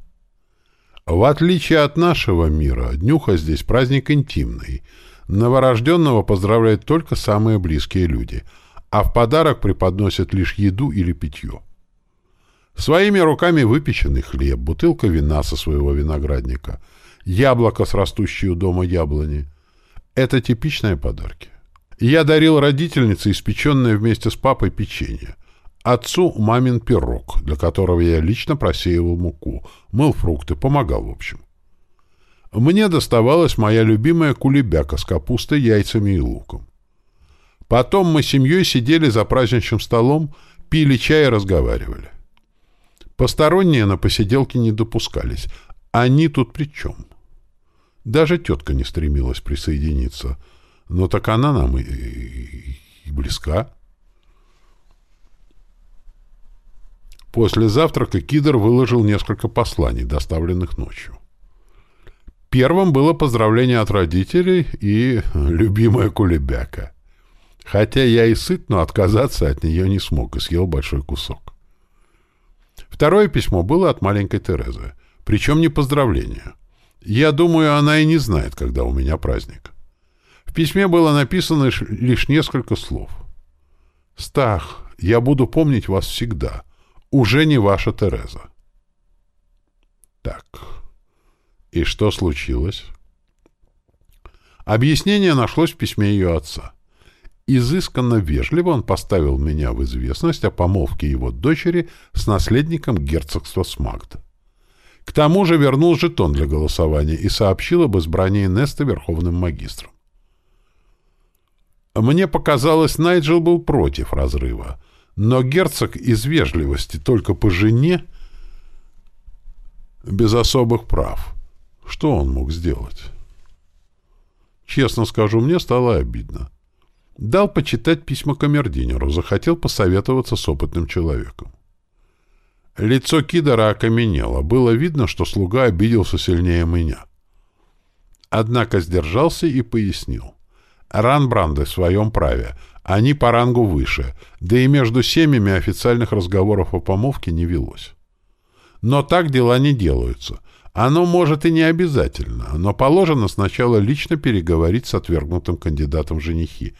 В отличие от нашего мира, днюха здесь праздник интимный. Новорожденного поздравляют только самые близкие люди, а в подарок преподносят лишь еду или питье. Своими руками выпеченный хлеб, бутылка вина со своего виноградника, яблоко с растущей у дома яблони. Это типичные подарки. Я дарил родительнице испеченное вместе с папой печенье. Отцу мамин пирог, для которого я лично просеивал муку, мыл фрукты, помогал в общем. Мне доставалась моя любимая кулебяка с капустой, яйцами и луком. Потом мы с семьей сидели за праздничным столом, пили чай и разговаривали. Посторонние на посиделки не допускались. Они тут при чем? Даже тетка не стремилась присоединиться. Но так она нам и, и, и близка. После завтрака Кидр выложил несколько посланий, доставленных ночью. Первым было поздравление от родителей и любимая кулебяка. Хотя я и сыт, но отказаться от нее не смог и съел большой кусок. Второе письмо было от маленькой Терезы. Причем не поздравление. Я думаю, она и не знает, когда у меня праздник. В письме было написано лишь несколько слов. «Стах, Я буду помнить вас всегда. Уже не ваша Тереза. Так. И что случилось? Объяснение нашлось в письме ее отца. Изысканно вежливо он поставил меня в известность о помолвке его дочери с наследником герцогства Смагд. К тому же вернул жетон для голосования и сообщил об избрании Неста верховным магистром. Мне показалось, Найджел был против разрыва, но герцог из вежливости только по жене без особых прав. Что он мог сделать? Честно скажу, мне стало обидно. Дал почитать письма камердинеру, захотел посоветоваться с опытным человеком. Лицо Кидора окаменело, было видно, что слуга обиделся сильнее меня. Однако сдержался и пояснил. Ранбранды в своем праве, они по рангу выше, да и между семьями официальных разговоров о помолвке не велось. Но так дела не делаются. Оно может и не обязательно, но положено сначала лично переговорить с отвергнутым кандидатом женихи,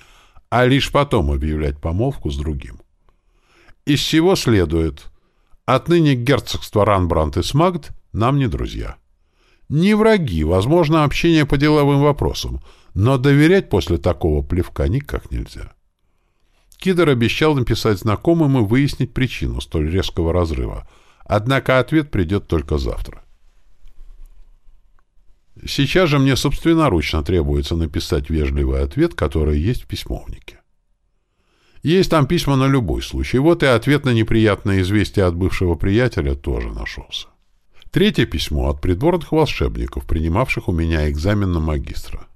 а лишь потом объявлять помолвку с другим. Из всего следует, отныне герцогство Ранбрандт и Смагд нам не друзья. Не враги, возможно, общение по деловым вопросам, но доверять после такого плевка никак нельзя. Кидер обещал написать знакомым и выяснить причину столь резкого разрыва, однако ответ придет только завтра. Сейчас же мне собственноручно требуется написать вежливый ответ, который есть в письмовнике. Есть там письма на любой случай. Вот и ответ на неприятное известие от бывшего приятеля тоже нашелся. Третье письмо от придворных волшебников, принимавших у меня экзамен на магистра.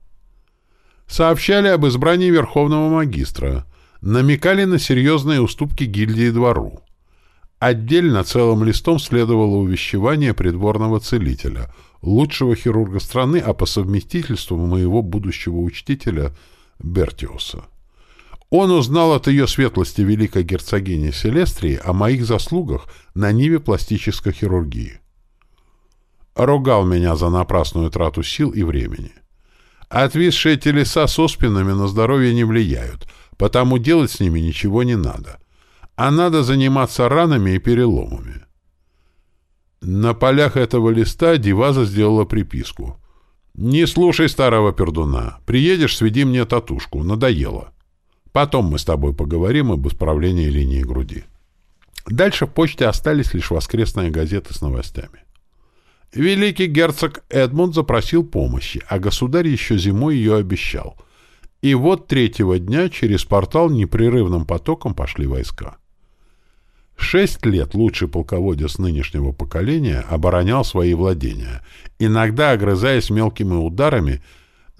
Сообщали об избрании верховного магистра, намекали на серьезные уступки гильдии двору. Отдельно целым листом следовало увещевание придворного целителя — лучшего хирурга страны, а по совместительству моего будущего учителя Бертиуса. Он узнал от ее светлости великой герцогини Селестрии о моих заслугах на ниве пластической хирургии. Ругал меня за напрасную трату сил и времени. Отвисшие телеса с оспинами на здоровье не влияют, потому делать с ними ничего не надо. А надо заниматься ранами и переломами. На полях этого листа Диваза сделала приписку. «Не слушай старого пердуна. Приедешь, сведи мне татушку. Надоело. Потом мы с тобой поговорим об исправлении линии груди». Дальше в почте остались лишь воскресные газеты с новостями. Великий герцог Эдмунд запросил помощи, а государь еще зимой ее обещал. И вот третьего дня через портал непрерывным потоком пошли войска. Шесть лет лучший полководец нынешнего поколения оборонял свои владения, иногда огрызаясь мелкими ударами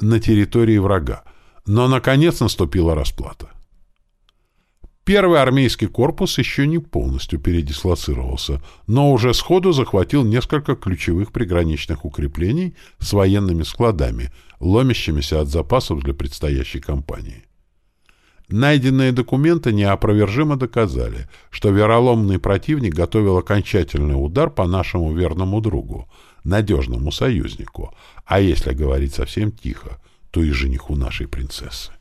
на территории врага, но, наконец, наступила расплата. Первый армейский корпус еще не полностью передислоцировался, но уже сходу захватил несколько ключевых приграничных укреплений с военными складами, ломящимися от запасов для предстоящей кампании. Найденные документы неопровержимо доказали, что вероломный противник готовил окончательный удар по нашему верному другу, надежному союзнику, а если говорить совсем тихо, то и жениху нашей принцессы.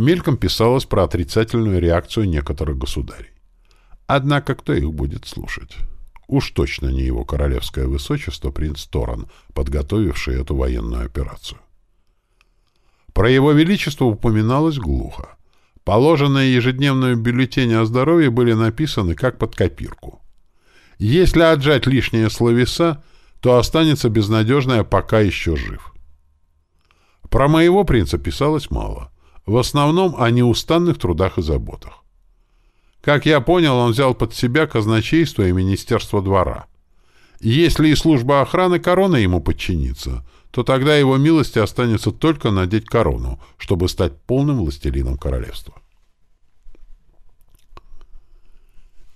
Мельком писалось про отрицательную реакцию некоторых государей. Однако кто их будет слушать? Уж точно не его королевское высочество принц Торан, подготовивший эту военную операцию. Про его величество упоминалось глухо. Положенные ежедневные бюллетени о здоровье были написаны как под копирку. Если отжать лишние словеса, то останется безнадежное «пока еще жив». Про моего принца писалось мало. В основном о неустанных трудах и заботах. Как я понял, он взял под себя казначейство и Министерство двора. Если и служба охраны короны ему подчинится — то тогда его милости останется только надеть корону, чтобы стать полным властелином королевства.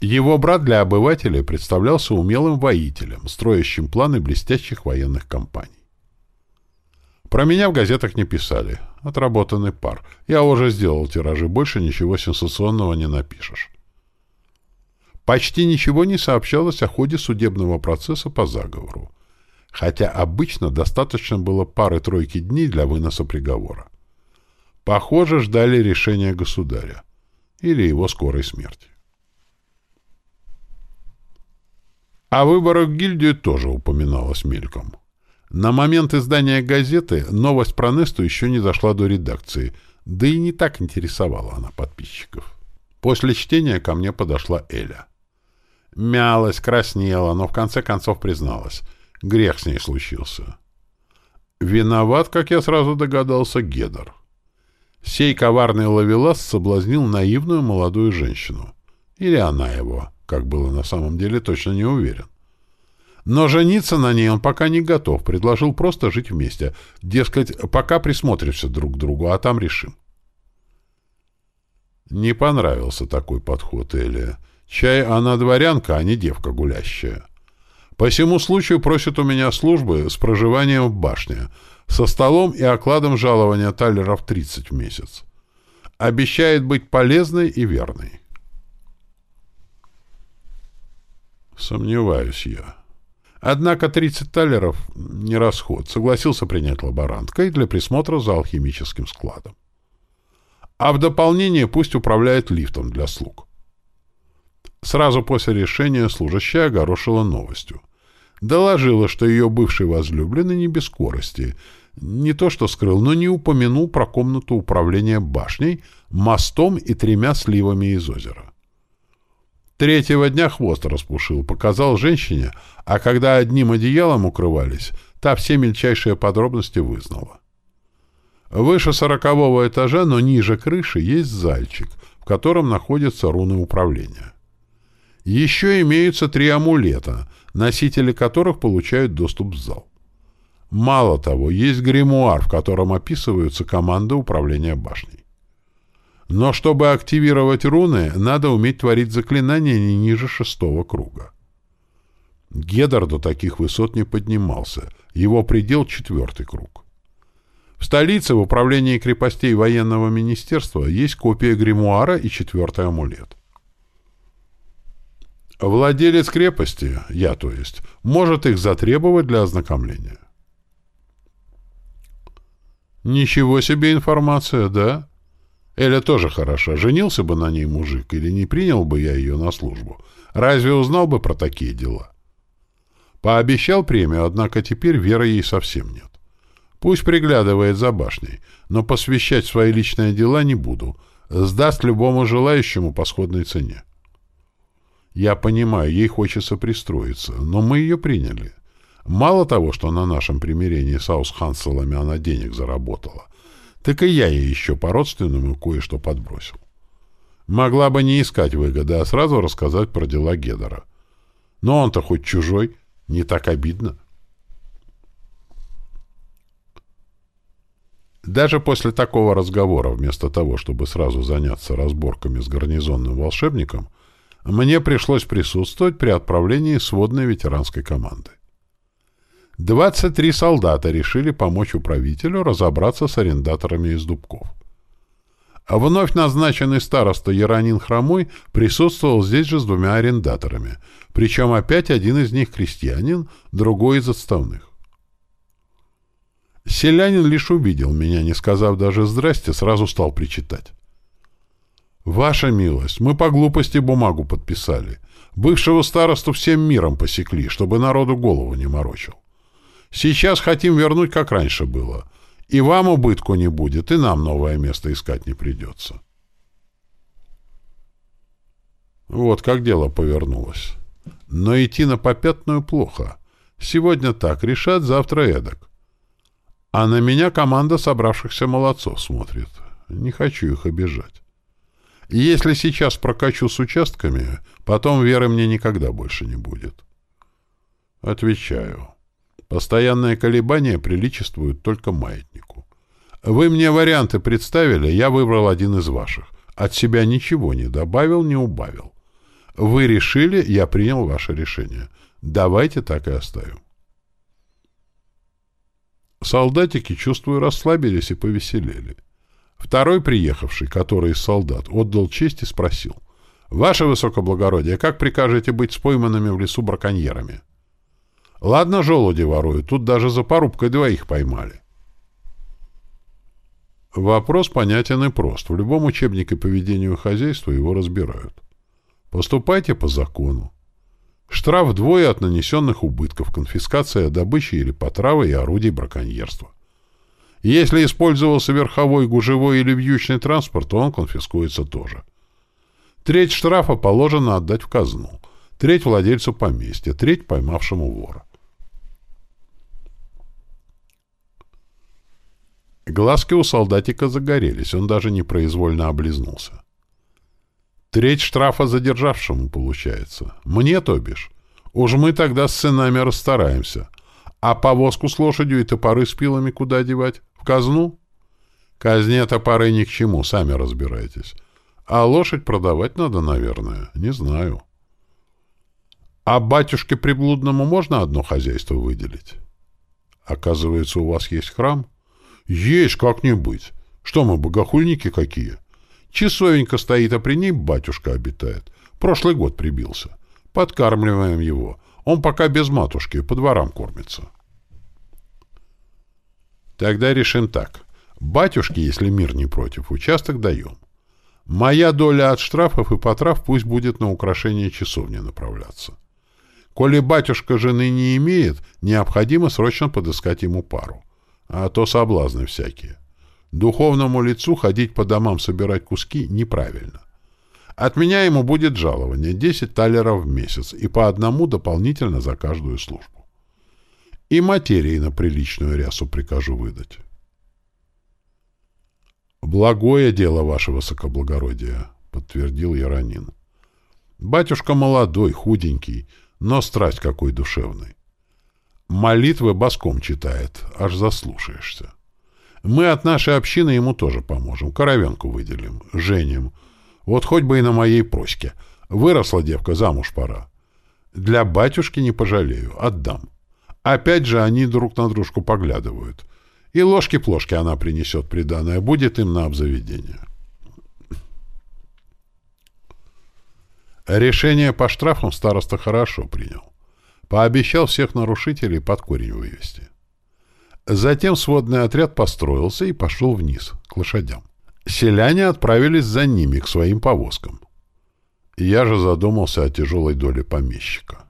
Его брат для обывателей представлялся умелым воителем, строящим планы блестящих военных кампаний. Про меня в газетах не писали. Отработанный пар. Я уже сделал тиражи, больше ничего сенсационного не напишешь. Почти ничего не сообщалось о ходе судебного процесса по заговору хотя обычно достаточно было пары-тройки дней для выноса приговора. Похоже, ждали решения государя или его скорой смерти. О выборах в гильдию тоже упоминалось мельком. На момент издания газеты новость про Несту еще не дошла до редакции, да и не так интересовала она подписчиков. После чтения ко мне подошла Эля. Мялась, краснела, но в конце концов призналась. Грех с ней случился. Виноват, как я сразу догадался, Гедор. Сей коварный ловелас соблазнил наивную молодую женщину. Или она его, как было на самом деле, точно не уверен. Но жениться на ней он пока не готов, предложил просто жить вместе. Дескать, пока присмотримся друг к другу, а там решим. Не понравился такой подход Элия. Чай она дворянка, а не девка гулящая. По всему случаю просит у меня службы с проживанием в башне, со столом и окладом жалования талеров 30 в месяц. Обещает быть полезной и верной. Сомневаюсь я. Однако 30 талеров — не расход. Согласился принять лаборанткой для присмотра за алхимическим складом. А в дополнение пусть управляет лифтом для слуг. Сразу после решения служащая огорошила новостью. Доложила, что ее бывший возлюбленный не без скорости. Не то что скрыл, но не упомянул про комнату управления башней, мостом и тремя сливами из озера. Третьего дня хвост распушил, показал женщине, а когда одним одеялом укрывались, та все мельчайшие подробности вызнала. Выше сорокового этажа, но ниже крыши, есть зальчик, в котором находятся руны управления. Еще имеются три амулета, носители которых получают доступ в зал. Мало того, есть гримуар, в котором описываются команды управления башней. Но чтобы активировать руны, надо уметь творить заклинания не ниже шестого круга. Гедар до таких высот не поднимался, его предел — четвертый круг. В столице в управлении крепостей военного министерства есть копия гримуара и четвертый амулет. Владелец крепости, я то есть, может их затребовать для ознакомления. Ничего себе информация, да? Эля тоже хороша. Женился бы на ней мужик или не принял бы я ее на службу? Разве узнал бы про такие дела? Пообещал премию, однако теперь веры ей совсем нет. Пусть приглядывает за башней, но посвящать свои личные дела не буду. Сдаст любому желающему по сходной цене. Я понимаю, ей хочется пристроиться, но мы ее приняли. Мало того, что на нашем примирении с Аусханселами она денег заработала, так и я ей еще по-родственному кое-что подбросил. Могла бы не искать выгоды, а сразу рассказать про дела Гедора. Но он-то хоть чужой, не так обидно. Даже после такого разговора, вместо того, чтобы сразу заняться разборками с гарнизонным волшебником, мне пришлось присутствовать при отправлении сводной ветеранской команды. 23 солдата решили помочь управителю разобраться с арендаторами из Дубков. А вновь назначенный староста Яранин Хромой присутствовал здесь же с двумя арендаторами, причем опять один из них крестьянин, другой из отставных. Селянин лишь увидел меня, не сказав даже «здрасте», сразу стал причитать. «Ваша милость, мы по глупости бумагу подписали. Бывшего старосту всем миром посекли, чтобы народу голову не морочил. Сейчас хотим вернуть, как раньше было. И вам убытку не будет, и нам новое место искать не придется». Вот как дело повернулось. Но идти на попятную плохо. Сегодня так решат, завтра эдак. А на меня команда собравшихся молодцов смотрит. Не хочу их обижать. Если сейчас прокачу с участками, потом веры мне никогда больше не будет. Отвечаю. Постоянные колебания приличествуют только маятнику. Вы мне варианты представили, я выбрал один из ваших. От себя ничего не добавил, не убавил. Вы решили, я принял ваше решение. Давайте так и оставим. Солдатики, чувствую, расслабились и повеселели. Второй приехавший, который из солдат, отдал честь и спросил. «Ваше высокоблагородие, как прикажете быть с пойманными в лесу браконьерами?» «Ладно, желуди воруют, тут даже за порубкой двоих поймали». Вопрос понятен и прост. В любом учебнике по ведению хозяйства его разбирают. Поступайте по закону. Штраф вдвое от нанесенных убытков, конфискация добычи или потравы и орудий браконьерства. Если использовался верховой, гужевой или вьючный транспорт, то он конфискуется тоже. Треть штрафа положено отдать в казну, треть владельцу поместья, треть поймавшему вора. Глазки у солдатика загорелись, он даже непроизвольно облизнулся. Треть штрафа задержавшему получается. Мне, то бишь. Уж мы тогда с сынами расстараемся. А повозку с лошадью и топоры с пилами куда девать? В казну? Казне топоры ни к чему, сами разбирайтесь. А лошадь продавать надо, наверное. Не знаю. А батюшке приблудному можно одно хозяйство выделить? Оказывается, у вас есть храм? Есть, как не быть. Что мы, богохульники какие? Часовенька стоит, а при ней батюшка обитает. Прошлый год прибился. Подкармливаем его. Он пока без матушки, по дворам кормится. Тогда решим так. Батюшке, если мир не против, участок даем. Моя доля от штрафов и потрав пусть будет на украшение часовни направляться. Коли батюшка жены не имеет, необходимо срочно подыскать ему пару. А то соблазны всякие. Духовному лицу ходить по домам собирать куски неправильно. От меня ему будет жалование 10 талеров в месяц и по одному дополнительно за каждую службу. И материи на приличную рясу прикажу выдать. «Благое дело, ваше высокоблагородие», — подтвердил Яронин. «Батюшка молодой, худенький, но страсть какой душевный. Молитвы боском читает, аж заслушаешься. Мы от нашей общины ему тоже поможем, коровенку выделим, женим. Вот хоть бы и на моей проське. Выросла девка, замуж пора. Для батюшки не пожалею, отдам. Опять же они друг на дружку поглядывают. И ложки-плошки она принесет приданное, будет им на обзаведение. Решение по штрафам староста хорошо принял. Пообещал всех нарушителей под корень вывести. Затем сводный отряд построился и пошел вниз, к лошадям. Селяне отправились за ними, к своим повозкам. Я же задумался о тяжелой доле помещика.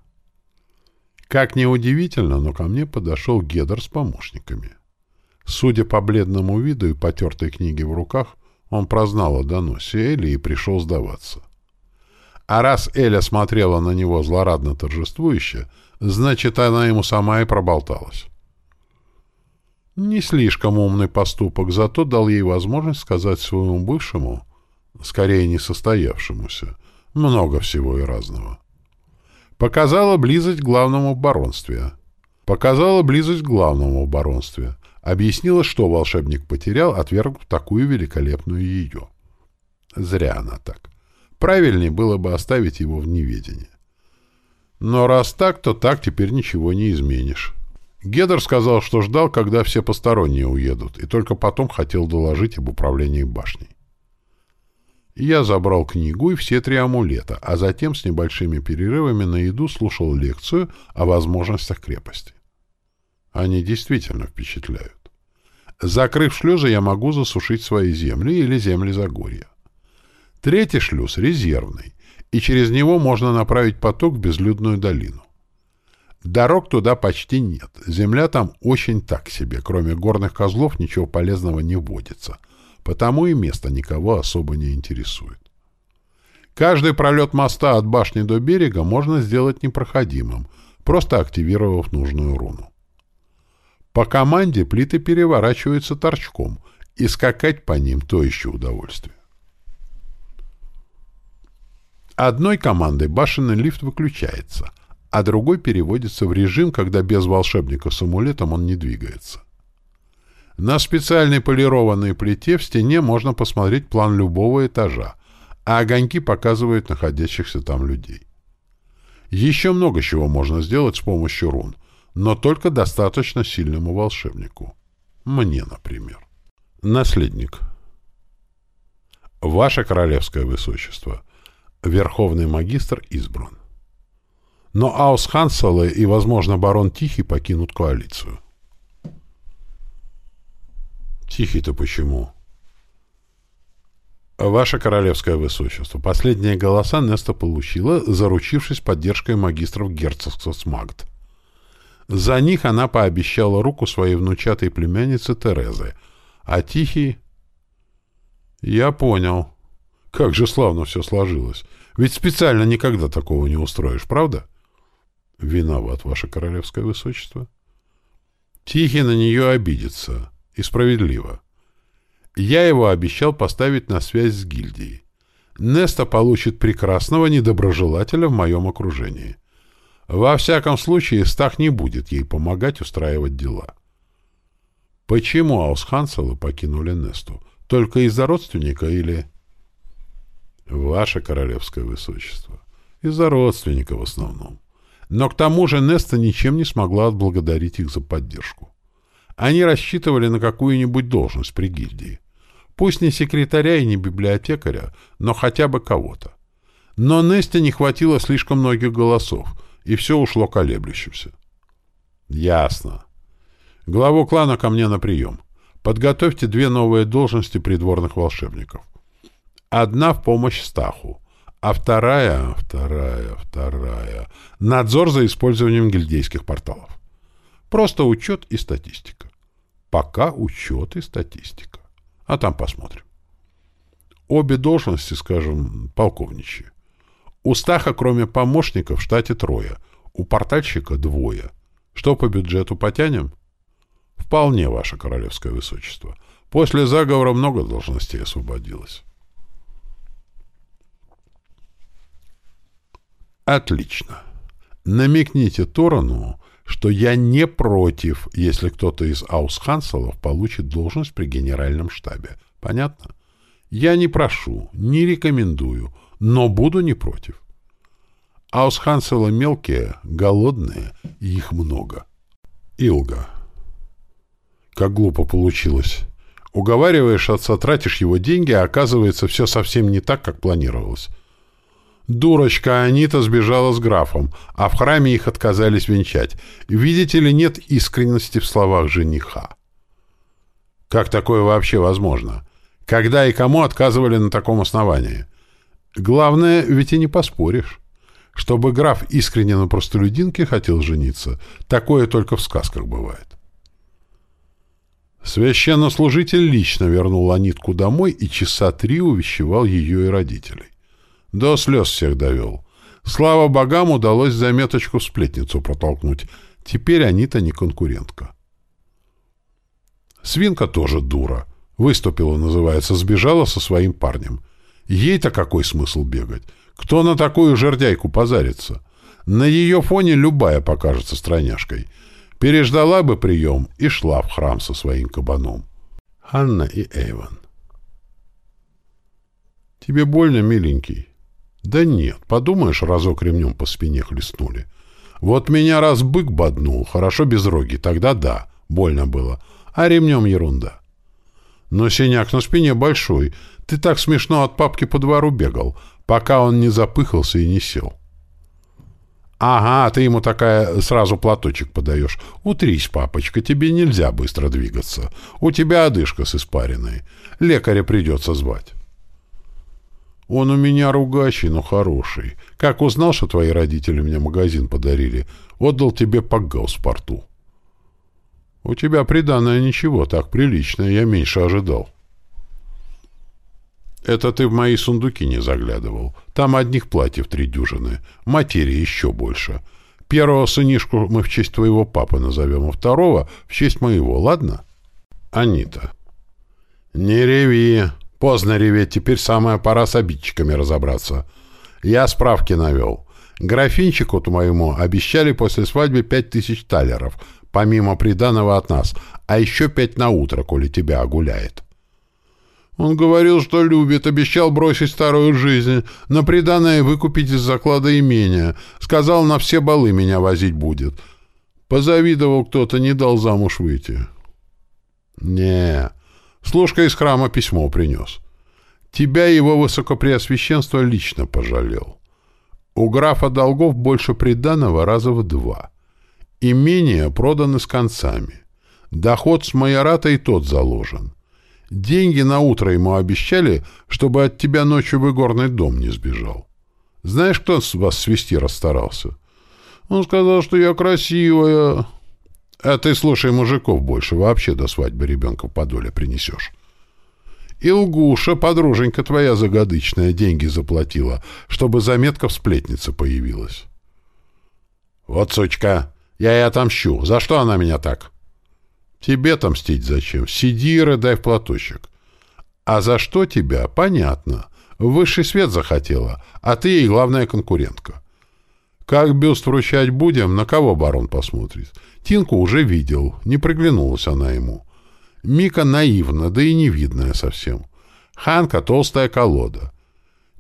Как ни удивительно, но ко мне подошел Гедер с помощниками. Судя по бледному виду и потертой книге в руках, он прознал о доносе Эли и пришел сдаваться. А раз Эля смотрела на него злорадно торжествующе, значит, она ему сама и проболталась. Не слишком умный поступок, зато дал ей возможность сказать своему бывшему, скорее несостоявшемуся, много всего и разного. Показала близость к главному в баронстве. Показала близость к главному в баронстве. Объяснила, что волшебник потерял, отвергнув такую великолепную ее. Зря она так. Правильнее было бы оставить его в неведении. Но раз так, то так теперь ничего не изменишь. Гедер сказал, что ждал, когда все посторонние уедут, и только потом хотел доложить об управлении башней. Я забрал книгу и все три амулета, а затем с небольшими перерывами на еду слушал лекцию о возможностях крепости. Они действительно впечатляют. Закрыв шлюзы, я могу засушить свои земли или земли Загорья. Третий шлюз — резервный, и через него можно направить поток в безлюдную долину. Дорог туда почти нет. Земля там очень так себе. Кроме горных козлов ничего полезного не вводится. Потому и место никого особо не интересует. Каждый пролет моста от башни до берега можно сделать непроходимым, просто активировав нужную руну. По команде плиты переворачиваются торчком, и скакать по ним то еще удовольствие. Одной командой башенный лифт выключается — а другой переводится в режим, когда без волшебника с амулетом он не двигается. На специальной полированной плите в стене можно посмотреть план любого этажа, а огоньки показывают находящихся там людей. Еще много чего можно сделать с помощью рун, но только достаточно сильному волшебнику. Мне, например. Наследник. Ваше королевское высочество. Верховный магистр избран но Аус Ханселе и, возможно, барон Тихий покинут коалицию. Тихий-то почему? Ваше королевское высочество, последние голоса Неста получила, заручившись поддержкой магистров герцогства Смагд. За них она пообещала руку своей внучатой племяннице Терезы, а Тихий... Я понял. Как же славно все сложилось. Ведь специально никогда такого не устроишь, правда? Виноват, ваше королевское высочество. Тихий на нее обидится. И справедливо. Я его обещал поставить на связь с гильдией. Неста получит прекрасного недоброжелателя в моем окружении. Во всяком случае, Стах не будет ей помогать устраивать дела. Почему Аусханцелы покинули Несту? Только из-за родственника или... Ваше королевское высочество. Из-за родственника в основном. Но к тому же Неста ничем не смогла отблагодарить их за поддержку. Они рассчитывали на какую-нибудь должность при гильдии. Пусть не секретаря и не библиотекаря, но хотя бы кого-то. Но Несте не хватило слишком многих голосов, и все ушло колеблющимся. Ясно. Главу клана ко мне на прием. Подготовьте две новые должности придворных волшебников. Одна в помощь Стаху, а вторая, вторая, вторая — надзор за использованием гильдейских порталов. Просто учет и статистика. Пока учет и статистика. А там посмотрим. Обе должности, скажем, полковничьи. У Стаха, кроме помощников, в штате трое. У портальщика двое. Что по бюджету потянем? Вполне, ваше королевское высочество. После заговора много должностей освободилось. Отлично. Намекните Торану, что я не против, если кто-то из аусханселов получит должность при генеральном штабе. Понятно? Я не прошу, не рекомендую, но буду не против. Аусханселы мелкие, голодные, и их много. Илга. Как глупо получилось. Уговариваешь отца, тратишь его деньги, а оказывается все совсем не так, как планировалось. Дурочка Анита сбежала с графом, а в храме их отказались венчать. Видите ли, нет искренности в словах жениха. Как такое вообще возможно? Когда и кому отказывали на таком основании? Главное, ведь и не поспоришь. Чтобы граф искренне на простолюдинке хотел жениться, такое только в сказках бывает. Священнослужитель лично вернул Анитку домой и часа три увещевал ее и родителей. До слез всех довел. Слава богам, удалось заметочку в сплетницу протолкнуть. Теперь Анита не конкурентка. Свинка тоже дура. Выступила, называется, сбежала со своим парнем. Ей-то какой смысл бегать? Кто на такую жердяйку позарится? На ее фоне любая покажется стройняшкой. Переждала бы прием и шла в храм со своим кабаном. Анна и Эйвен. «Тебе больно, миленький?» Да нет, подумаешь, разок ремнем по спине хлестнули. Вот меня раз бык боднул, хорошо без роги, тогда да, больно было. А ремнем ерунда. Но синяк на спине большой. Ты так смешно от папки по двору бегал, пока он не запыхался и не сел. Ага, ты ему такая сразу платочек подаешь. Утрись, папочка, тебе нельзя быстро двигаться. У тебя одышка с испариной. Лекаря придется звать. Он у меня ругачий, но хороший. Как узнал, что твои родители мне магазин подарили, отдал тебе пакгаус в порту. У тебя приданное ничего, так приличное, я меньше ожидал. Это ты в мои сундуки не заглядывал. Там одних платьев три дюжины, материи еще больше. Первого сынишку мы в честь твоего папы назовем, а второго в честь моего, ладно? Анита. Не реви, Поздно реветь, теперь самая пора с обидчиками разобраться. Я справки навел. Графинчику моему обещали после свадьбы пять тысяч талеров, помимо приданого от нас, а еще пять на утро, коли тебя огуляет. Он говорил, что любит, обещал бросить старую жизнь, на приданное выкупить из заклада имения. Сказал, на все балы меня возить будет. Позавидовал кто-то, не дал замуж выйти. не Служка из храма письмо принес. Тебя его высокопреосвященство лично пожалел. У графа долгов больше приданого раза в два. Имения проданы с концами. Доход с майората и тот заложен. Деньги на утро ему обещали, чтобы от тебя ночью в игорный дом не сбежал. Знаешь, кто с вас свести расстарался? Он сказал, что я красивая. А ты, слушай, мужиков больше вообще до свадьбы ребенка в подоле принесешь. И Лгуша, подруженька твоя загадычная, деньги заплатила, чтобы заметка в сплетнице появилась. Вот сучка, я и отомщу. За что она меня так? Тебе-то мстить зачем? Сиди и рыдай в платочек. А за что тебя? Понятно. Высший свет захотела, а ты ей главная конкурентка. Как бюст вручать будем, на кого барон посмотрит? Тинку уже видел, не приглянулась она ему. Мика наивна, да и невидная совсем. Ханка — толстая колода.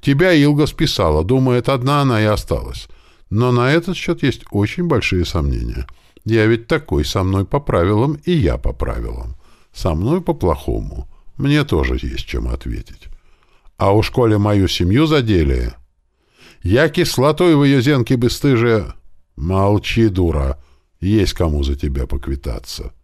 Тебя Илга списала, думает, одна она и осталась. Но на этот счет есть очень большие сомнения — я ведь такой, со мной по правилам, и я по правилам. Со мной по-плохому. Мне тоже есть чем ответить. А у школе мою семью задели. Я кислотой в ее зенке бесстыжие... Молчи, дура. Есть кому за тебя поквитаться.